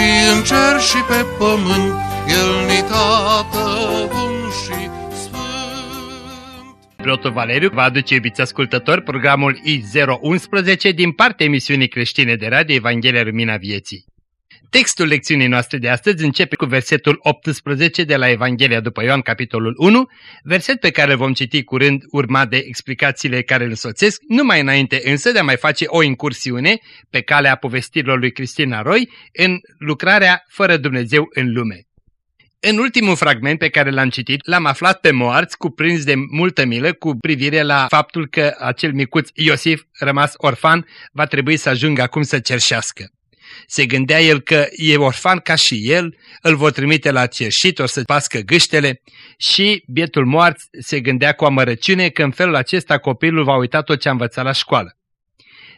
și în cer și pe pământ, El ni tată bun și sfânt. Preotul Valeriu va aduce, iubiți ascultători, programul I011 din partea emisiunii creștine de radio Evanghelia Lumina Vieții. Textul lecțiunii noastre de astăzi începe cu versetul 18 de la Evanghelia după Ioan, capitolul 1, verset pe care îl vom citi curând urmat de explicațiile care îl însoțesc, numai înainte însă de a mai face o incursiune pe calea povestirilor lui Cristina Roy în lucrarea Fără Dumnezeu în lume. În ultimul fragment pe care l-am citit, l-am aflat pe moarți cuprins de multă milă cu privire la faptul că acel micuț Iosif, rămas orfan, va trebui să ajungă acum să cerșească. Se gândea el că e orfan ca și el, îl vor trimite la cerșit, o să pască gâștele și bietul moart se gândea cu amărăciune că în felul acesta copilul va uita tot ce a învățat la școală.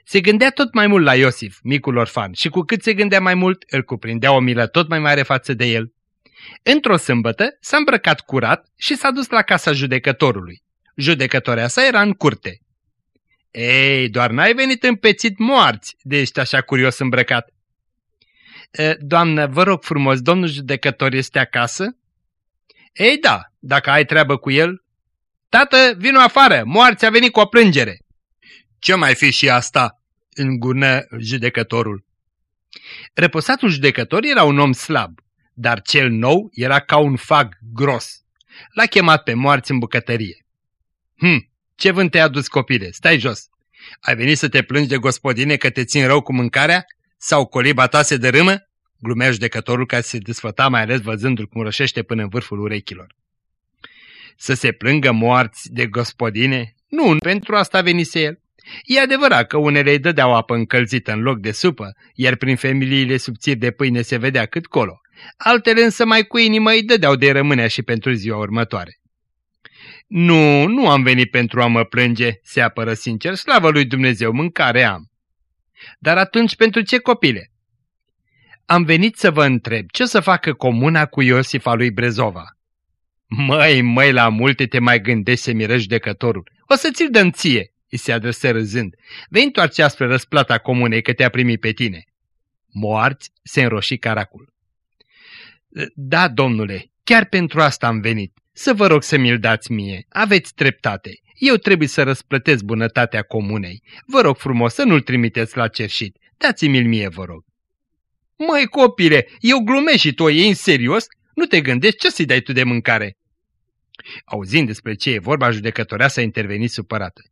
Se gândea tot mai mult la Iosif, micul orfan, și cu cât se gândea mai mult, îl cuprindea o milă tot mai mare față de el. Într-o sâmbătă s-a îmbrăcat curat și s-a dus la casa judecătorului. Judecătoarea sa era în curte. Ei, doar n-ai venit împețit moarți de ești așa curios îmbrăcat. Doamnă, vă rog frumos, domnul judecător este acasă? Ei da, dacă ai treabă cu el. Tată, vino afară, moarți a venit cu o plângere. Ce mai fi și asta? îngurnă judecătorul. Răposatul judecător era un om slab, dar cel nou era ca un fag gros. L-a chemat pe moarți în bucătărie. Hm, ce vânt te-a adus copile? Stai jos. Ai venit să te plângi de gospodine că te țin rău cu mâncarea? Sau coliba ta se dărâmă? Glumea judecătorul care se desfăta mai ales văzându-l cum rășește până în vârful urechilor. Să se plângă moarți de gospodine? Nu, pentru asta venise el. E adevărat că unele îi dădeau apă încălzită în loc de supă, iar prin familiile subțiri de pâine se vedea cât colo. Altele însă mai cu inimă îi dădeau de rămânea și pentru ziua următoare. Nu, nu am venit pentru a mă plânge, se apără sincer, slavă lui Dumnezeu, mâncare am. Dar atunci pentru ce copile? Am venit să vă întreb ce o să facă comuna cu Iosif al lui Brezova. Măi, măi, la multe te mai gândești să miră judecătorul. O să ți-l dăm ție, îi se adresă râzând. Vei întoarce spre răsplata comunei că te-a primit pe tine. Moarți se înroși caracul. Da, domnule, chiar pentru asta am venit. Să vă rog să mi-l dați mie. Aveți treptate. Eu trebuie să răsplătesc bunătatea comunei. Vă rog frumos să nu-l trimiteți la cerșit. Dați-mi-l mie, vă rog. Măi, copile, eu glumesc și tu e în serios? Nu te gândești ce să-i dai tu de mâncare? Auzind despre ce e vorba, judecătorea s-a intervenit supărată.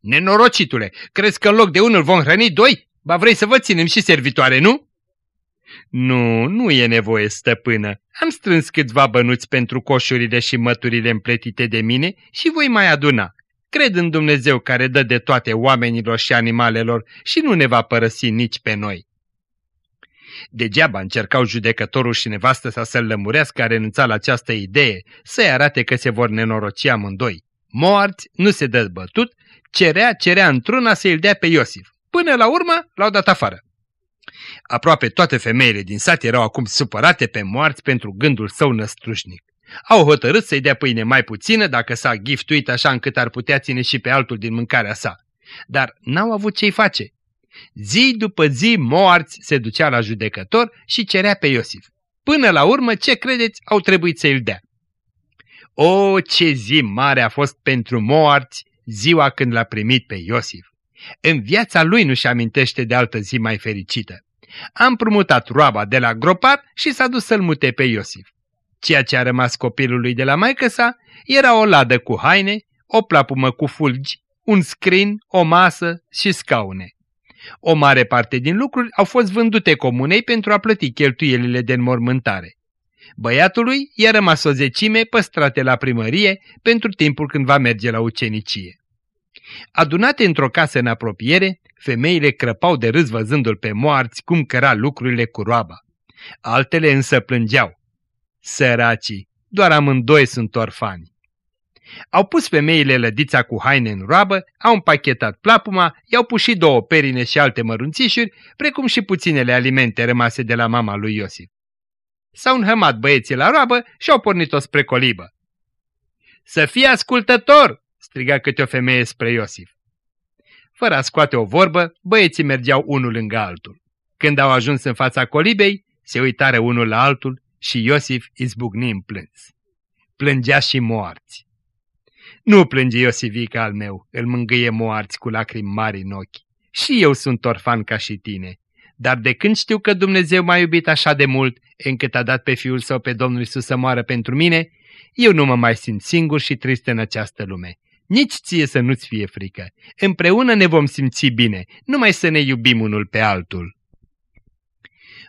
Nenorocitule, crezi că în loc de unul vom hrăni doi? Ba vrei să vă ținem și servitoare, nu? Nu, nu e nevoie, stăpână. Am strâns câțiva bănuți pentru coșurile și măturile împletite de mine și voi mai aduna. Cred în Dumnezeu care dă de toate oamenilor și animalelor și nu ne va părăsi nici pe noi. Degeaba încercau judecătorul și nevastă sa să-l lămurească a renunța la această idee, să-i arate că se vor nenoroci amândoi. Moarți, nu se dă bătut, cerea, cerea într-una să-i dea pe Iosif. Până la urmă, l-au dat afară. Aproape toate femeile din sat erau acum supărate pe moarți pentru gândul său năstrușnic. Au hotărât să-i dea pâine mai puțină dacă s-a giftuit așa încât ar putea ține și pe altul din mâncarea sa. Dar n-au avut ce-i face. Zi după zi moarți se ducea la judecător și cerea pe Iosif. Până la urmă, ce credeți, au trebuit să-l dea. O, ce zi mare a fost pentru moarți ziua când l-a primit pe Iosif. În viața lui nu-și amintește de altă zi mai fericită. Am prumutat roaba de la gropar și s-a dus să-l mute pe Iosif. Ceea ce a rămas copilului de la maică sa era o ladă cu haine, o plapumă cu fulgi, un scrin, o masă și scaune. O mare parte din lucruri au fost vândute comunei pentru a plăti cheltuielile de înmormântare. Băiatului i-a rămas o zecime păstrate la primărie pentru timpul când va merge la ucenicie. Adunate într-o casă în apropiere, femeile crăpau de râs văzându-l pe moarți cum căra lucrurile cu roaba. Altele însă plângeau. Săracii, doar amândoi sunt orfani. Au pus femeile lădița cu haine în roabă, au împachetat plapuma, i-au pus și două perine și alte mărunțișuri, precum și puținele alimente rămase de la mama lui Iosif. S-au înhămat băieții la roabă și au pornit-o spre colibă. Să fie ascultător!" striga câte o femeie spre Iosif. Fără a scoate o vorbă, băieții mergeau unul lângă altul. Când au ajuns în fața colibei, se uitară unul la altul și Iosif izbucni în plâns. Plângea și moarți. Nu plânge Iosivica al meu, îl mângâie moarți cu lacrimi mari în ochi. Și eu sunt orfan ca și tine. Dar de când știu că Dumnezeu m-a iubit așa de mult, încât a dat pe Fiul Său pe Domnul Isus să moară pentru mine, eu nu mă mai simt singur și trist în această lume. Nici ție să nu-ți fie frică. Împreună ne vom simți bine, numai să ne iubim unul pe altul.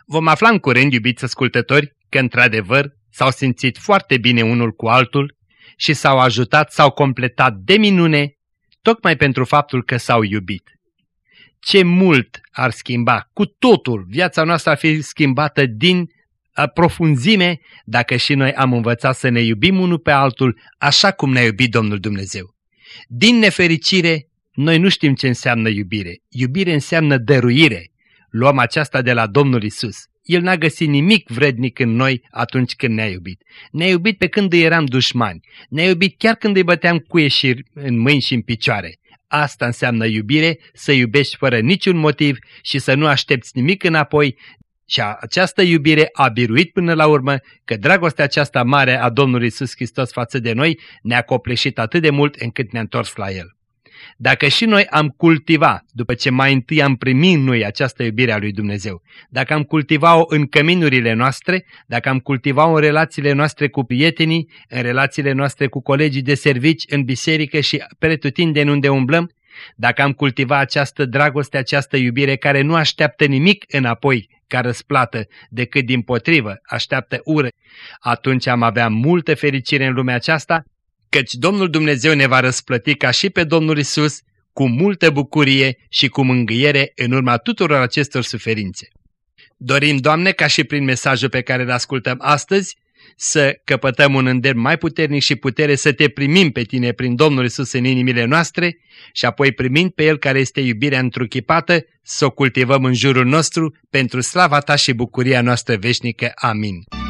Vom afla în curând, iubiți ascultători, că într-adevăr s-au simțit foarte bine unul cu altul și s-au ajutat, s-au completat de minune, tocmai pentru faptul că s-au iubit. Ce mult ar schimba, cu totul, viața noastră ar fi schimbată din profunzime dacă și noi am învățat să ne iubim unul pe altul așa cum ne-a iubit Domnul Dumnezeu. Din nefericire, noi nu știm ce înseamnă iubire. Iubire înseamnă dăruire. Luăm aceasta de la Domnul Isus. El n-a găsit nimic vrednic în noi atunci când ne-a iubit. Ne-a iubit pe când îi eram dușmani. Ne-a iubit chiar când îi băteam cu ieșiri în mâini și în picioare. Asta înseamnă iubire, să iubești fără niciun motiv și să nu aștepți nimic înapoi, și această iubire a biruit până la urmă că dragostea aceasta mare a Domnului Isus Hristos față de noi ne-a copleșit atât de mult încât ne-a întors la El. Dacă și noi am cultiva, după ce mai întâi am primit noi această iubire a lui Dumnezeu, dacă am cultiva-o în căminurile noastre, dacă am cultiva-o în relațiile noastre cu prietenii, în relațiile noastre cu colegii de servici, în biserică și pretutindeni unde umblăm, dacă am cultiva această dragoste, această iubire care nu așteaptă nimic înapoi ca răsplată, decât din potrivă așteaptă ură, atunci am avea multă fericire în lumea aceasta, căci Domnul Dumnezeu ne va răsplăti ca și pe Domnul Isus, cu multă bucurie și cu mângâiere în urma tuturor acestor suferințe. Dorim, Doamne, ca și prin mesajul pe care îl ascultăm astăzi, să căpătăm un îndemn mai puternic și putere să te primim pe tine prin Domnul Isus în inimile noastre și apoi primind pe El care este iubirea întruchipată, să o cultivăm în jurul nostru pentru slava ta și bucuria noastră veșnică. Amin.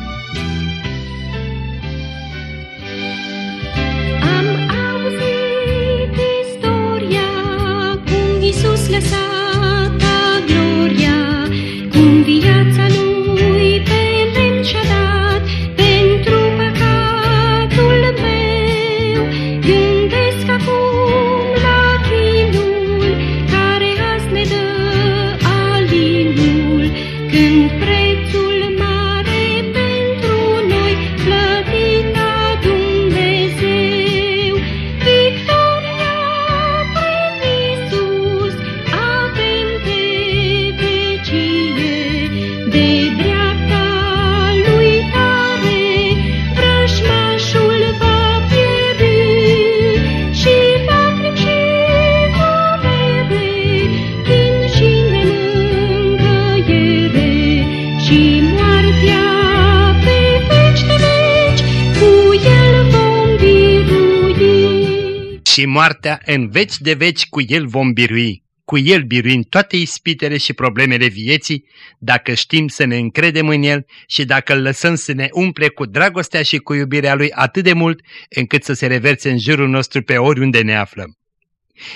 Și moartea în veci de veci cu El vom birui. Cu El biruim toate ispitele și problemele vieții, dacă știm să ne încredem în El și dacă îl lăsăm să ne umple cu dragostea și cu iubirea Lui atât de mult, încât să se reverse în jurul nostru pe oriunde ne aflăm.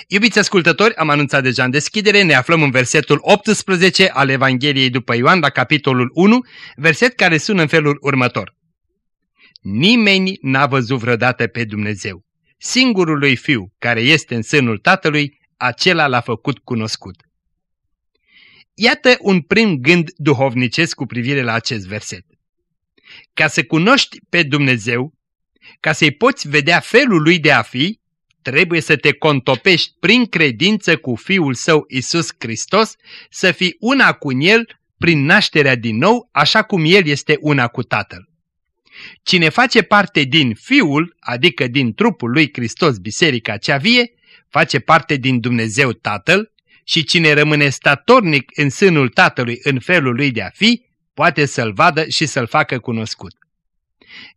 Iubiți ascultători, am anunțat deja în deschidere, ne aflăm în versetul 18 al Evangheliei după Ioan, la capitolul 1, verset care sună în felul următor. Nimeni n-a văzut vreodată pe Dumnezeu. Singurul lui Fiu, care este în sânul Tatălui, acela l-a făcut cunoscut. Iată un prim gând duhovnicesc cu privire la acest verset. Ca să cunoști pe Dumnezeu, ca să-i poți vedea felul lui de a fi, trebuie să te contopești prin credință cu Fiul Său Isus Hristos, să fii una cu El prin nașterea din nou, așa cum El este una cu Tatăl. Cine face parte din Fiul, adică din trupul lui Hristos, biserica cea vie, face parte din Dumnezeu Tatăl și cine rămâne statornic în sânul Tatălui în felul lui de a fi, poate să-L vadă și să-L facă cunoscut.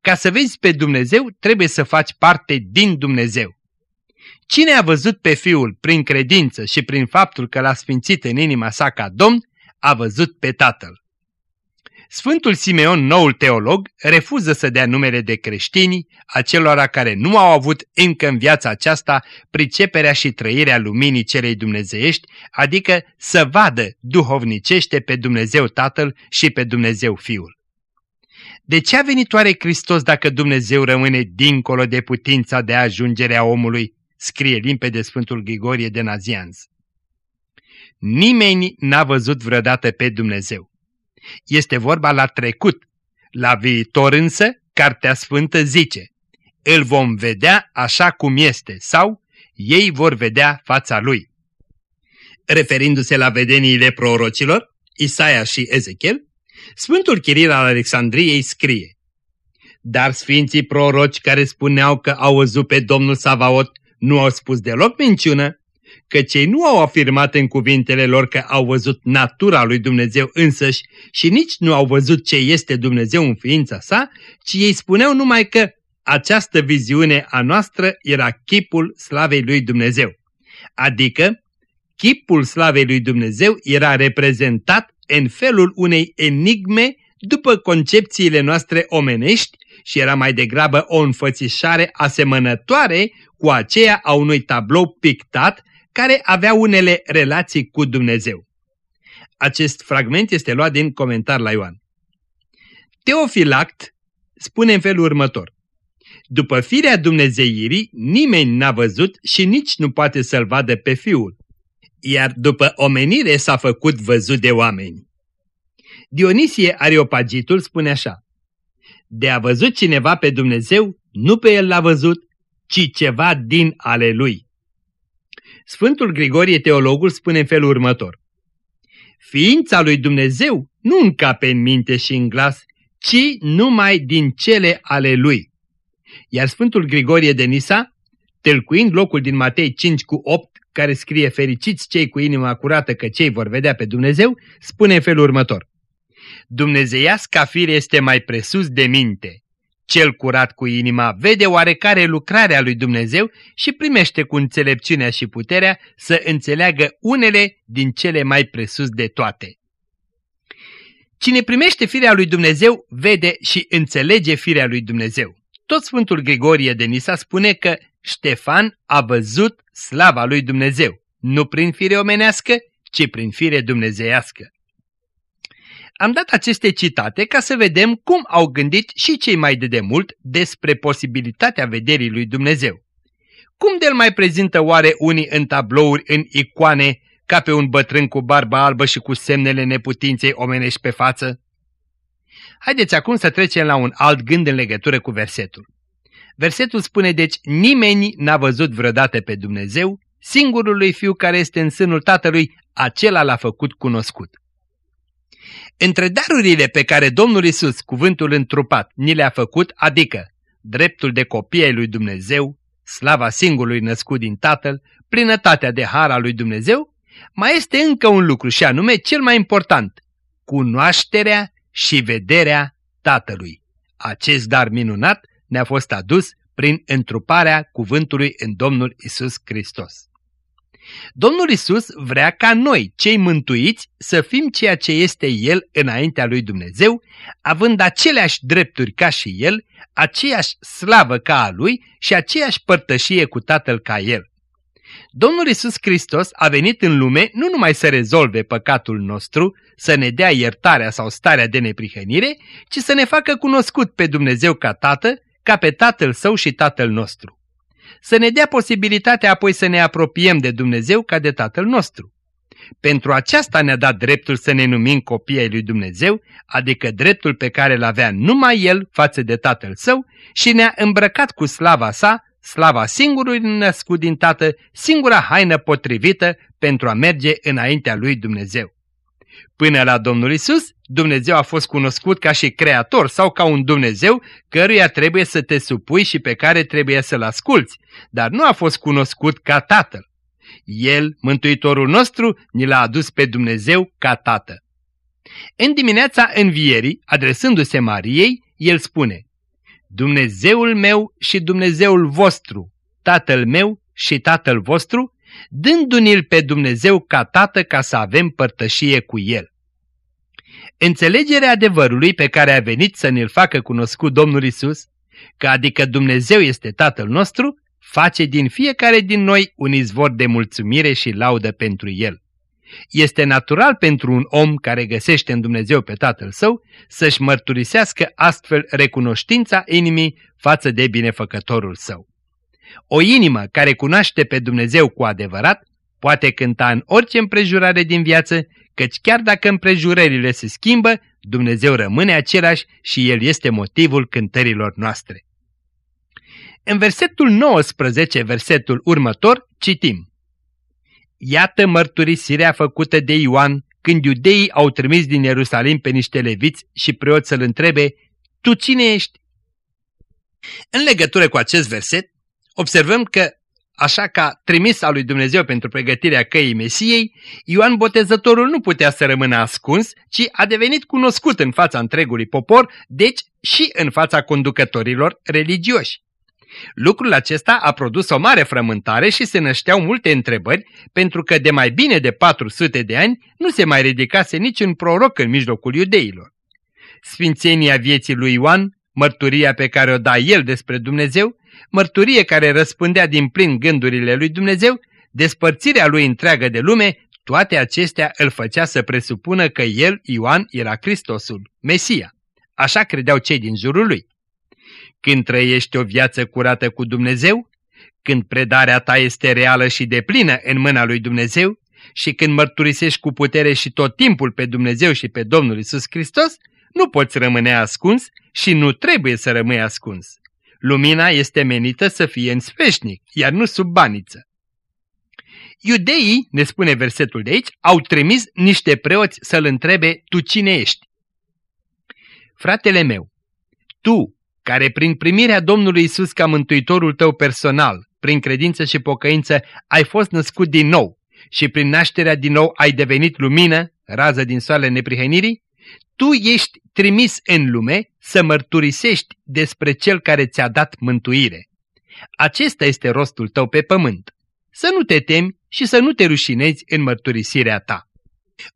Ca să vezi pe Dumnezeu, trebuie să faci parte din Dumnezeu. Cine a văzut pe Fiul prin credință și prin faptul că l-a sfințit în inima sa ca Domn, a văzut pe Tatăl. Sfântul Simeon, noul teolog, refuză să dea numele de creștini acelora care nu au avut încă în viața aceasta priceperea și trăirea luminii celei dumnezeiești, adică să vadă duhovnicește pe Dumnezeu Tatăl și pe Dumnezeu Fiul. De ce a venit oare Hristos dacă Dumnezeu rămâne dincolo de putința de ajungere a omului? Scrie limpede Sfântul Grigorie de Nazianz. Nimeni n-a văzut vreodată pe Dumnezeu. Este vorba la trecut. La viitor însă, Cartea Sfântă zice, îl vom vedea așa cum este sau ei vor vedea fața lui. Referindu-se la vedeniile prorocilor, Isaia și Ezechiel, Sfântul Chiril al Alexandriei scrie Dar sfinții proroci care spuneau că au văzut pe Domnul Savaot nu au spus deloc minciună, că cei nu au afirmat în cuvintele lor că au văzut natura lui Dumnezeu însăși și nici nu au văzut ce este Dumnezeu în ființa sa, ci ei spuneau numai că această viziune a noastră era chipul slavei lui Dumnezeu. Adică, chipul slavei lui Dumnezeu era reprezentat în felul unei enigme după concepțiile noastre omenești și era mai degrabă o înfățișare asemănătoare cu aceea a unui tablou pictat care avea unele relații cu Dumnezeu. Acest fragment este luat din comentar la Ioan. Teofilact spune în felul următor. După firea dumnezeirii, nimeni n-a văzut și nici nu poate să-l vadă pe Fiul, iar după omenire s-a făcut văzut de oameni. Dionisie Areopagitul spune așa, De a văzut cineva pe Dumnezeu, nu pe el l-a văzut, ci ceva din ale lui. Sfântul Grigorie Teologul spune în felul următor. Ființa lui Dumnezeu nu încape în minte și în glas, ci numai din cele ale lui. Iar Sfântul Grigorie de Nisa, tâlcuind locul din Matei 5 cu 8, care scrie fericiți cei cu inima curată că cei vor vedea pe Dumnezeu, spune în felul următor. Dumnezeiasca fire este mai presus de minte. Cel curat cu inima vede oarecare lucrarea lui Dumnezeu și primește cu înțelepciunea și puterea să înțeleagă unele din cele mai presus de toate. Cine primește firea lui Dumnezeu vede și înțelege firea lui Dumnezeu. Tot Sfântul Grigorie de Nisa spune că Ștefan a văzut slava lui Dumnezeu, nu prin fire omenească, ci prin fire dumnezeiască. Am dat aceste citate ca să vedem cum au gândit și cei mai de demult despre posibilitatea vederii lui Dumnezeu. Cum de-l mai prezintă oare unii în tablouri, în icoane, ca pe un bătrân cu barbă albă și cu semnele neputinței omenești pe față? Haideți acum să trecem la un alt gând în legătură cu versetul. Versetul spune deci, nimeni n-a văzut vreodată pe Dumnezeu, singurului fiu care este în sânul tatălui, acela l-a făcut cunoscut. Între darurile pe care Domnul Isus, cuvântul întrupat, ni le-a făcut, adică dreptul de copie ai lui Dumnezeu, slava singurului născut din Tatăl, plinătatea de har al lui Dumnezeu, mai este încă un lucru și anume cel mai important, cunoașterea și vederea Tatălui. Acest dar minunat ne-a fost adus prin întruparea cuvântului în Domnul Isus Hristos. Domnul Isus vrea ca noi, cei mântuiți, să fim ceea ce este El înaintea lui Dumnezeu, având aceleași drepturi ca și El, aceeași slavă ca a Lui și aceeași părtășie cu Tatăl ca El. Domnul Isus Hristos a venit în lume nu numai să rezolve păcatul nostru, să ne dea iertarea sau starea de neprihănire, ci să ne facă cunoscut pe Dumnezeu ca Tată, ca pe Tatăl Său și Tatăl nostru să ne dea posibilitatea apoi să ne apropiem de Dumnezeu ca de Tatăl nostru. Pentru aceasta ne-a dat dreptul să ne numim copii ai lui Dumnezeu, adică dreptul pe care îl avea numai El față de Tatăl Său și ne-a îmbrăcat cu slava sa, slava singurului născut din Tată, singura haină potrivită pentru a merge înaintea lui Dumnezeu. Până la Domnul Isus, Dumnezeu a fost cunoscut ca și creator sau ca un Dumnezeu căruia trebuie să te supui și pe care trebuie să-L asculți, dar nu a fost cunoscut ca Tatăl. El, Mântuitorul nostru, ni l-a adus pe Dumnezeu ca Tată. În dimineața învierii, adresându-se Mariei, el spune, Dumnezeul meu și Dumnezeul vostru, Tatăl meu și Tatăl vostru, dându-ne-l pe Dumnezeu ca Tată ca să avem părtășie cu El. Înțelegerea adevărului pe care a venit să ne-l facă cunoscut Domnul Isus, că adică Dumnezeu este Tatăl nostru, face din fiecare din noi un izvor de mulțumire și laudă pentru El. Este natural pentru un om care găsește în Dumnezeu pe Tatăl Său să-și mărturisească astfel recunoștința inimii față de binefăcătorul său. O inimă care cunoaște pe Dumnezeu cu adevărat poate cânta în orice împrejurare din viață, căci chiar dacă împrejurările se schimbă, Dumnezeu rămâne același și El este motivul cântărilor noastre. În versetul 19, versetul următor, citim Iată mărturisirea făcută de Ioan când iudeii au trimis din Ierusalim pe niște leviți și preoți să-l întrebe, Tu cine ești? În legătură cu acest verset, observăm că, așa ca trimis al lui Dumnezeu pentru pregătirea căii Mesiei, Ioan Botezătorul nu putea să rămână ascuns, ci a devenit cunoscut în fața întregului popor, deci și în fața conducătorilor religioși. Lucrul acesta a produs o mare frământare și se nășteau multe întrebări, pentru că de mai bine de 400 de ani nu se mai ridicase niciun proroc în mijlocul iudeilor. Sfințenia vieții lui Ioan, mărturia pe care o da el despre Dumnezeu, mărturie care răspândea din plin gândurile lui Dumnezeu, despărțirea lui întreagă de lume, toate acestea îl făcea să presupună că el, Ioan, era Hristosul, Mesia. Așa credeau cei din jurul lui. Când trăiești o viață curată cu Dumnezeu, când predarea ta este reală și deplină în mâna lui Dumnezeu și când mărturisești cu putere și tot timpul pe Dumnezeu și pe Domnul Isus Hristos, nu poți rămâne ascuns și nu trebuie să rămâi ascuns. Lumina este menită să fie în sfeșnic, iar nu sub baniță. Iudeii, ne spune versetul de aici, au trimis niște preoți să-l întrebe, tu cine ești? Fratele meu, tu, care prin primirea Domnului Isus ca mântuitorul tău personal, prin credință și pocăință, ai fost născut din nou și prin nașterea din nou ai devenit lumină, rază din soarele neprihănirii, tu ești trimis în lume să mărturisești despre Cel care ți-a dat mântuire. Acesta este rostul tău pe pământ. Să nu te temi și să nu te rușinezi în mărturisirea ta.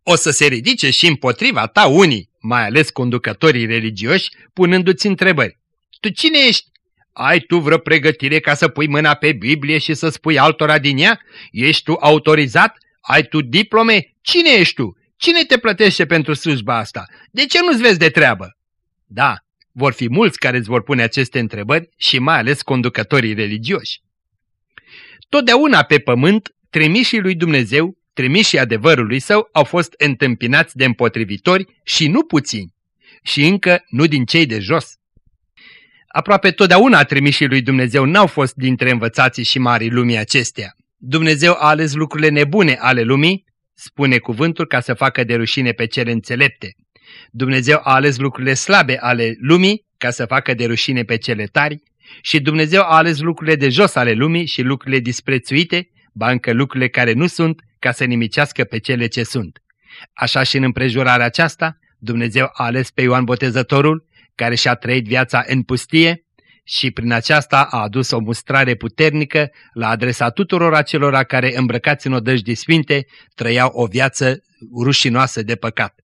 O să se ridice și împotriva ta unii, mai ales conducătorii religioși, punându-ți întrebări. Tu cine ești? Ai tu vreo pregătire ca să pui mâna pe Biblie și să spui altora din ea? Ești tu autorizat? Ai tu diplome? Cine ești tu? Cine te plătește pentru slujba asta? De ce nu-ți vezi de treabă? Da, vor fi mulți care îți vor pune aceste întrebări și mai ales conducătorii religioși. Totdeauna pe pământ, trimișii lui Dumnezeu, trimișii adevărului său, au fost întâmpinați de împotrivitori și nu puțini, și încă nu din cei de jos. Aproape totdeauna trimișii lui Dumnezeu n-au fost dintre învățații și mari lumii acestea. Dumnezeu a ales lucrurile nebune ale lumii, spune cuvântul ca să facă de rușine pe cele înțelepte. Dumnezeu a ales lucrurile slabe ale lumii ca să facă de rușine pe cele tari și Dumnezeu a ales lucrurile de jos ale lumii și lucrurile disprețuite, ba încă lucrurile care nu sunt, ca să nimicească pe cele ce sunt. Așa și în împrejurarea aceasta, Dumnezeu a ales pe Ioan Botezătorul care și-a trăit viața în pustie și prin aceasta a adus o mustrare puternică la adresa tuturor acelora care, îmbrăcați în odăjdi sfinte, trăiau o viață rușinoasă de păcat.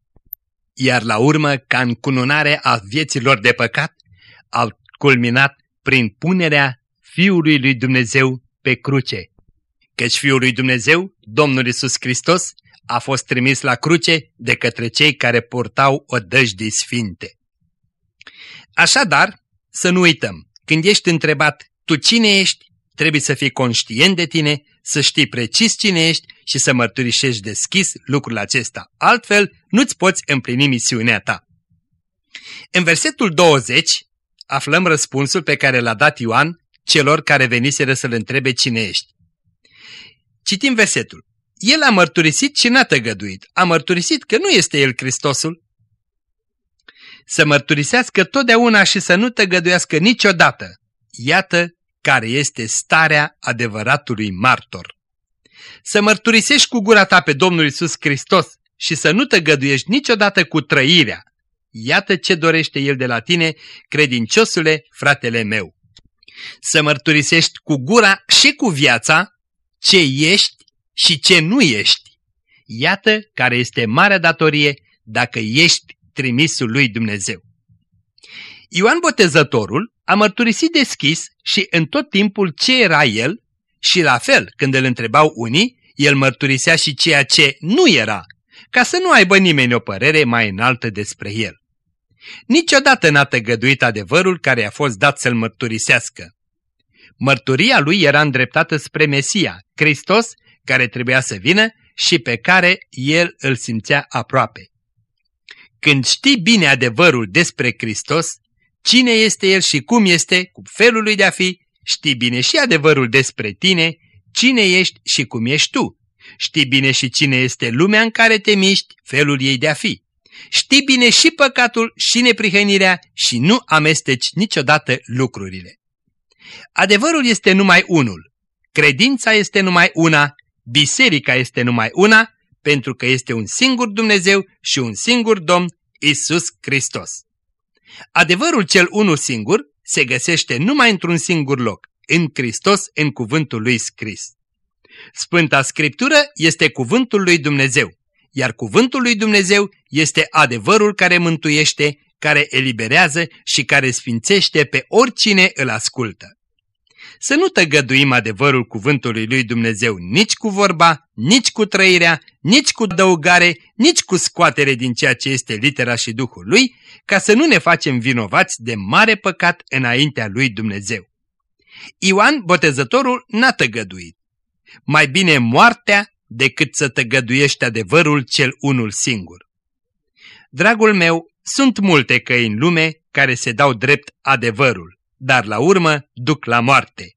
Iar la urmă, ca încununare a vieților de păcat, au culminat prin punerea Fiului lui Dumnezeu pe cruce. Căci Fiul lui Dumnezeu, Domnul Isus Hristos, a fost trimis la cruce de către cei care purtau odăjdi sfinte. Așadar, să nu uităm, când ești întrebat tu cine ești, trebuie să fii conștient de tine, să știi precis cine ești și să mărturisești deschis lucrul acesta. Altfel, nu-ți poți împlini misiunea ta. În versetul 20 aflăm răspunsul pe care l-a dat Ioan celor care veniseră să-l întrebe cine ești. Citim versetul. El a mărturisit și n-a tăgăduit. A mărturisit că nu este el Hristosul, să mărturisească totdeauna și să nu tăgăduiască niciodată. Iată care este starea adevăratului martor. Să mărturisești cu gura ta pe Domnul Isus Hristos și să nu tăgăduiești niciodată cu trăirea. Iată ce dorește El de la tine, credinciosule, fratele meu. Să mărturisești cu gura și cu viața ce ești și ce nu ești. Iată care este marea datorie dacă ești trimisul lui Dumnezeu. Ioan Botezătorul a mărturisit deschis și în tot timpul ce era el și la fel când îl întrebau unii, el mărturisea și ceea ce nu era, ca să nu aibă nimeni o părere mai înaltă despre el. Niciodată n-a tăgăduit adevărul care a fost dat să-l mărturisească. Mărturia lui era îndreptată spre Mesia, Hristos, care trebuia să vină și pe care el îl simțea aproape. Când știi bine adevărul despre Hristos, cine este El și cum este, cu felul lui de a fi, știi bine și adevărul despre tine, cine ești și cum ești tu. Știi bine și cine este lumea în care te miști, felul ei de a fi. Știi bine și păcatul și neprihănirea și nu amesteci niciodată lucrurile. Adevărul este numai unul, credința este numai una, biserica este numai una, pentru că este un singur Dumnezeu și un singur Domn, Isus Hristos. Adevărul cel unul singur se găsește numai într-un singur loc, în Hristos, în cuvântul lui scris. Sfânta Scriptură este cuvântul lui Dumnezeu, iar cuvântul lui Dumnezeu este adevărul care mântuiește, care eliberează și care sfințește pe oricine îl ascultă. Să nu tăgăduim adevărul cuvântului lui Dumnezeu nici cu vorba, nici cu trăirea, nici cu dăugare, nici cu scoatere din ceea ce este litera și Duhul lui, ca să nu ne facem vinovați de mare păcat înaintea lui Dumnezeu. Ioan, botezătorul, n-a tăgăduit. Mai bine moartea decât să tăgăduiești adevărul cel unul singur. Dragul meu, sunt multe căi în lume care se dau drept adevărul, dar la urmă duc la moarte.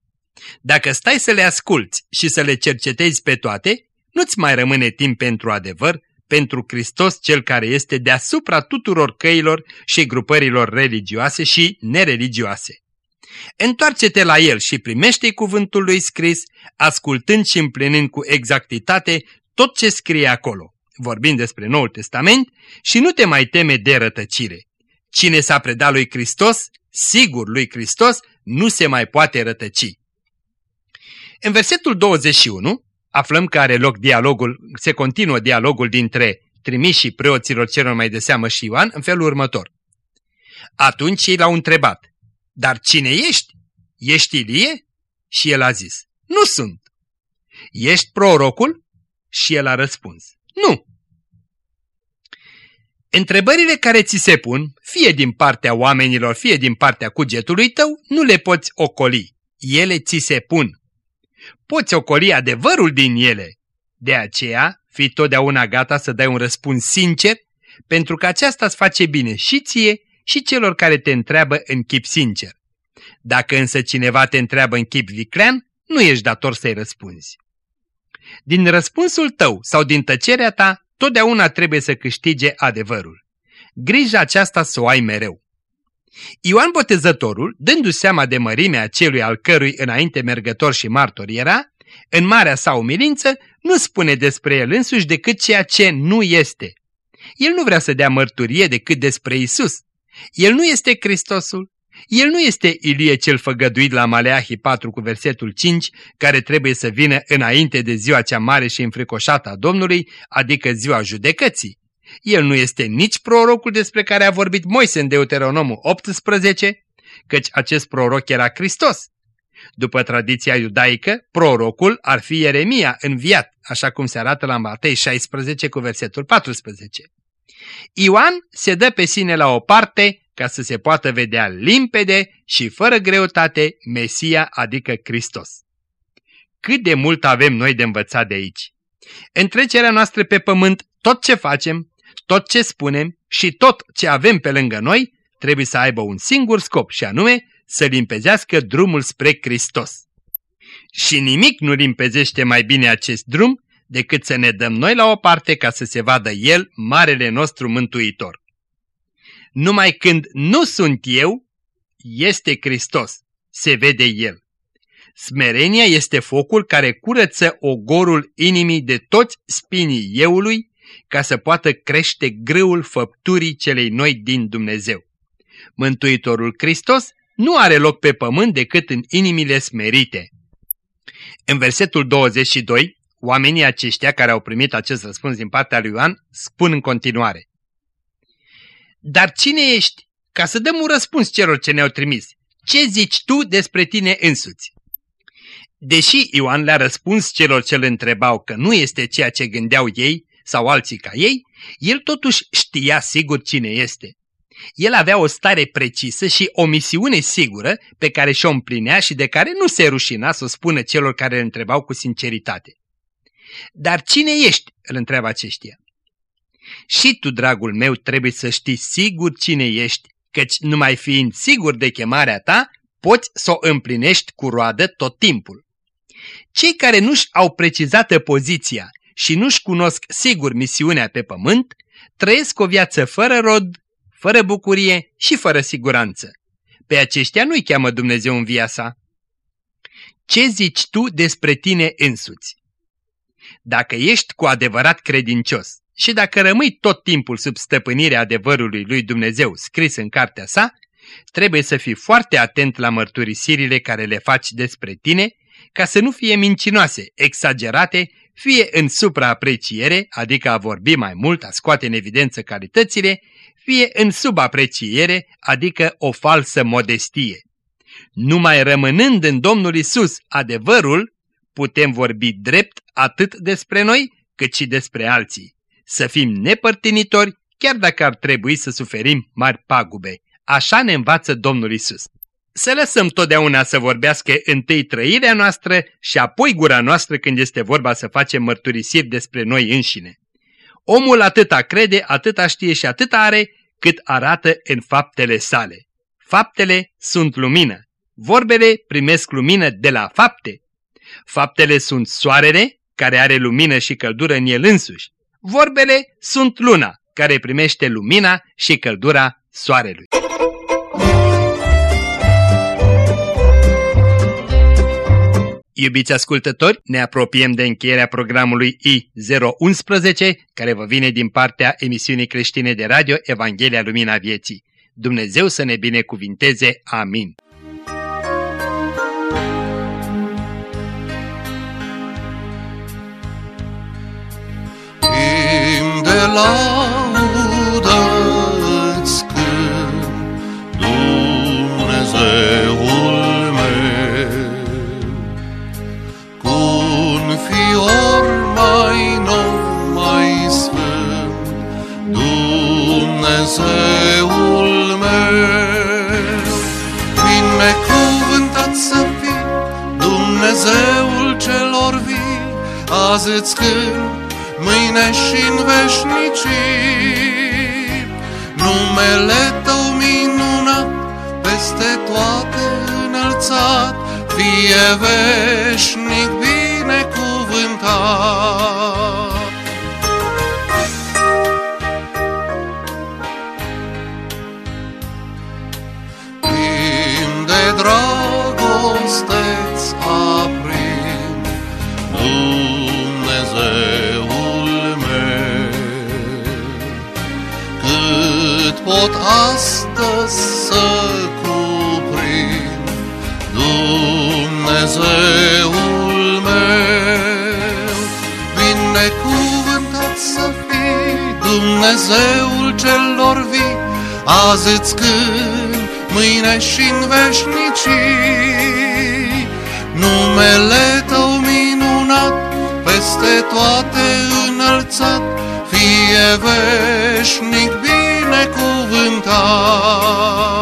Dacă stai să le asculți și să le cercetezi pe toate, nu-ți mai rămâne timp pentru adevăr, pentru Hristos cel care este deasupra tuturor căilor și grupărilor religioase și nereligioase. Întoarce-te la el și primește cuvântul lui scris, ascultând și împlinind cu exactitate tot ce scrie acolo, vorbind despre Noul Testament, și nu te mai teme de rătăcire. Cine s-a predat lui Hristos, sigur lui Hristos, nu se mai poate rătăci. În versetul 21 aflăm că are loc dialogul, se continuă dialogul dintre trimișii preoților celor mai de seamă și Ioan în felul următor. Atunci ei l-au întrebat, dar cine ești? Ești Ilie? Și el a zis, nu sunt. Ești prorocul? Și el a răspuns, nu. Întrebările care ți se pun, fie din partea oamenilor, fie din partea cugetului tău, nu le poți ocoli. Ele ți se pun. Poți ocoli adevărul din ele. De aceea, fii totdeauna gata să dai un răspuns sincer, pentru că aceasta îți face bine și ție și celor care te întreabă în chip sincer. Dacă însă cineva te întreabă în chip viclean, nu ești dator să-i răspunzi. Din răspunsul tău sau din tăcerea ta, totdeauna trebuie să câștige adevărul. Grija aceasta să o ai mereu. Ioan Botezătorul, dându-și seama de mărimea celui al cărui înainte mergător și martor era, în marea sa umilință, nu spune despre el însuși decât ceea ce nu este. El nu vrea să dea mărturie decât despre Isus. El nu este Hristosul. El nu este Ilie cel făgăduit la Maleahi 4 cu versetul 5, care trebuie să vină înainte de ziua cea mare și înfricoșată a Domnului, adică ziua judecății. El nu este nici prorocul despre care a vorbit Moise în Deuteronomul 18, căci acest proroc era Hristos. După tradiția iudaică, prorocul ar fi Ieremia înviat, așa cum se arată la Matei 16 cu versetul 14. Ioan se dă pe sine la o parte ca să se poată vedea limpede și fără greutate Mesia, adică Hristos. Cât de mult avem noi de învățat de aici! În trecerea noastră pe pământ, tot ce facem, tot ce spunem și tot ce avem pe lângă noi trebuie să aibă un singur scop și anume să limpezească drumul spre Hristos. Și nimic nu limpezește mai bine acest drum decât să ne dăm noi la o parte ca să se vadă El, Marele nostru Mântuitor. Numai când nu sunt eu, este Hristos, se vede El. Smerenia este focul care curăță ogorul inimii de toți spinii euului ca să poată crește grâul făpturii celei noi din Dumnezeu. Mântuitorul Hristos nu are loc pe pământ decât în inimile smerite. În versetul 22, oamenii aceștia care au primit acest răspuns din partea lui Ioan spun în continuare. Dar cine ești ca să dăm un răspuns celor ce ne-au trimis? Ce zici tu despre tine însuți? Deși Ioan le-a răspuns celor ce îl întrebau că nu este ceea ce gândeau ei sau alții ca ei, el totuși știa sigur cine este. El avea o stare precisă și o misiune sigură pe care și-o împlinea și de care nu se rușina să o spună celor care îl întrebau cu sinceritate. Dar cine ești? îl întreabă aceștia. Și tu, dragul meu, trebuie să știi sigur cine ești, căci numai fiind sigur de chemarea ta, poți să o împlinești cu roadă tot timpul. Cei care nu-și au precizată poziția și nu-și cunosc sigur misiunea pe pământ, trăiesc o viață fără rod, fără bucurie și fără siguranță. Pe aceștia nu-i cheamă Dumnezeu în via sa. Ce zici tu despre tine însuți? Dacă ești cu adevărat credincios și dacă rămâi tot timpul sub stăpânirea adevărului lui Dumnezeu scris în cartea sa, trebuie să fii foarte atent la mărturisirile care le faci despre tine, ca să nu fie mincinoase, exagerate, fie în supraapreciere, adică a vorbi mai mult, a scoate în evidență calitățile, fie în subapreciere, adică o falsă modestie. Numai rămânând în Domnul Isus adevărul, putem vorbi drept atât despre noi, cât și despre alții. Să fim nepărtinitori, chiar dacă ar trebui să suferim mari pagube. Așa ne învață Domnul Isus. Să lăsăm totdeauna să vorbească întâi trăirea noastră și apoi gura noastră când este vorba să facem mărturisiri despre noi înșine. Omul atâta crede, atâta știe și atâta are, cât arată în faptele sale. Faptele sunt lumină. Vorbele primesc lumină de la fapte. Faptele sunt soarele, care are lumină și căldură în el însuși. Vorbele sunt luna, care primește lumina și căldura soarelui. Iubiți ascultători, ne apropiem de încheierea programului I011, care vă vine din partea emisiunii creștine de radio Evanghelia Lumina Vieții. Dumnezeu să ne binecuvinteze. Amin. Timp de laudă-ți cânt, Dumnezeul meu. Cu un fior mai nou, mai sfânt, Dumnezeul meu. Binecuvântat să fii, Dumnezeul celor vii, azi îți cânt, mâine și în veșnicii. Numele Tău minunat, peste toate înălțat, fie veșnic binecuvântat. Pot astăzi să cuprind, Dumnezeul meu, binecuvântat să fii, Dumnezeul celor vii, azi îți cânt, mâine și în veșnicii, numele Tău minunat, peste toate înălțat, fie veșnic binecuvântat. 보다.